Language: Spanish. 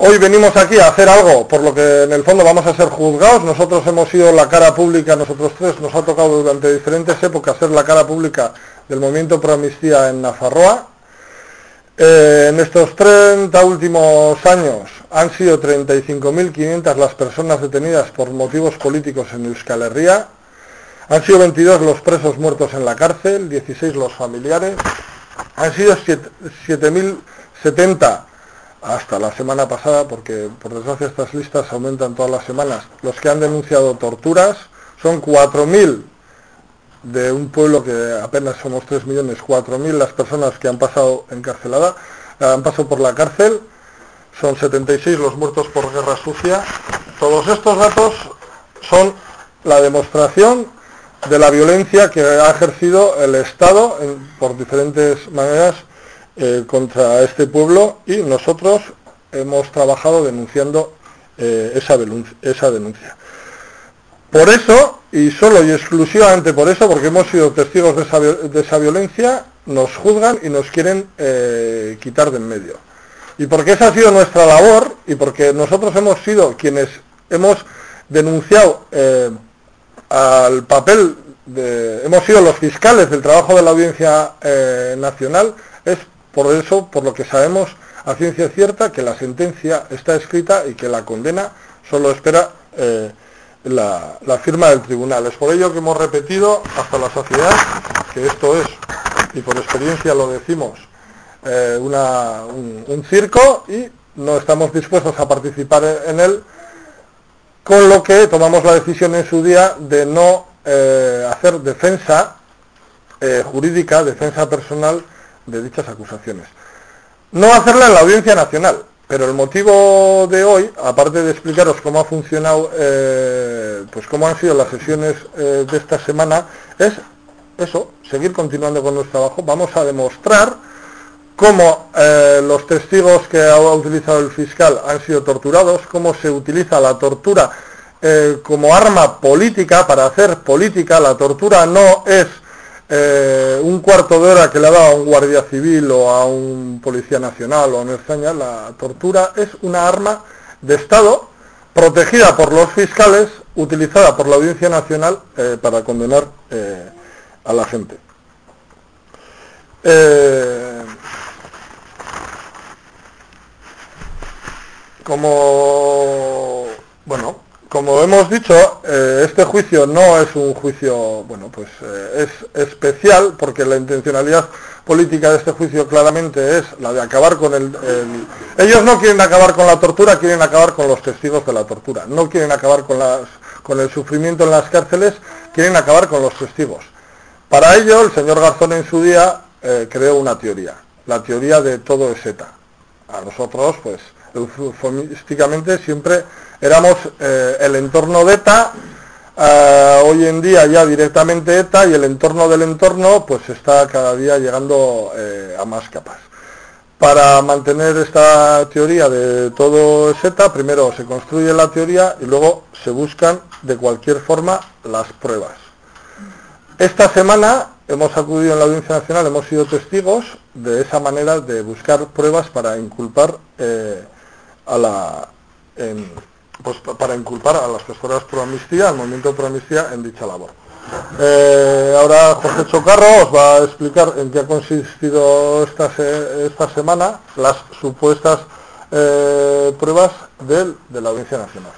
Hoy venimos aquí a hacer algo por lo que en el fondo vamos a ser juzgados. Nosotros hemos sido la cara pública, nosotros tres, nos ha tocado durante diferentes épocas ser la cara pública del movimiento pro amnistía en Nafarroa. Eh, en estos 30 últimos años han sido 35.500 las personas detenidas por motivos políticos en Euskal Herria. Han sido 22 los presos muertos en la cárcel, 16 los familiares. Han sido 7.070 hasta la semana pasada, porque por desgracia estas listas aumentan todas las semanas, los que han denunciado torturas son 4.000 de un pueblo que apenas somos 3 millones, 4.000 las personas que han pasado encarceladas, han pasado por la cárcel, son 76 los muertos por guerra sucia. Todos estos datos son la demostración de la violencia que ha ejercido el Estado por diferentes maneras eh, contra este pueblo y nosotros hemos trabajado denunciando eh, esa, denuncia, esa denuncia. Por eso, y solo y exclusivamente por eso, porque hemos sido testigos de esa, de esa violencia, nos juzgan y nos quieren eh, quitar de en medio. Y porque esa ha sido nuestra labor y porque nosotros hemos sido quienes hemos denunciado al papel de, hemos sido los fiscales del trabajo de la Audiencia Nacional, es por eso, por lo que sabemos a ciencia cierta, que la sentencia está escrita y que la condena solo espera eh, la, firma del tribunal. Es por ello que hemos repetido hasta la sociedad que esto es, y por experiencia lo decimos, eh, un, circo y no estamos dispuestos a participar en él, con lo que tomamos la decisión en su día de no eh, hacer defensa jurídica, defensa personal, de dichas acusaciones. No hacerla en la Audiencia Nacional, pero el motivo de hoy, aparte de explicaros cómo ha funcionado, eh, pues cómo han sido las sesiones eh, de esta semana, es eso, seguir continuando con nuestro trabajo. Vamos a demostrar cómo eh, los testigos que ha utilizado el fiscal han sido torturados, cómo se utiliza la tortura como arma política para hacer política. La tortura no es eh, un cuarto de hora que le ha dado a un guardia civil o a un policía nacional o a un España, la tortura es una arma de Estado protegida por los fiscales, utilizada por la Audiencia Nacional eh, para condenar eh, a la gente. como, bueno, como hemos dicho, eh, este juicio no es un juicio, bueno, pues eh, es especial porque la intencionalidad política de este juicio claramente es la de acabar con el, Ellos no quieren acabar con la tortura, quieren acabar con los testigos de la tortura. No quieren acabar con, las, con el sufrimiento en las cárceles, quieren acabar con los testigos. Para ello, el señor Garzón en su día eh, creó una teoría, la teoría de todo es ETA. A nosotros, pues, eufemísticamente siempre éramos eh, el entorno de ETA, eh, hoy en día ya directamente ETA y el entorno del entorno pues está cada día llegando eh, a más capas. Para mantener esta teoría de todo es ETA, primero se construye la teoría y luego se buscan de cualquier forma las pruebas. Esta semana hemos acudido en la Audiencia Nacional, hemos sido testigos de esa manera de buscar pruebas para inculpar a la, pues, para inculpar a las personas pro amnistía, al movimiento pro amnistía en dicha labor. Eh, ahora José Chocarro os va a explicar en qué ha consistido esta, esta semana las supuestas eh, pruebas de la Audiencia Nacional.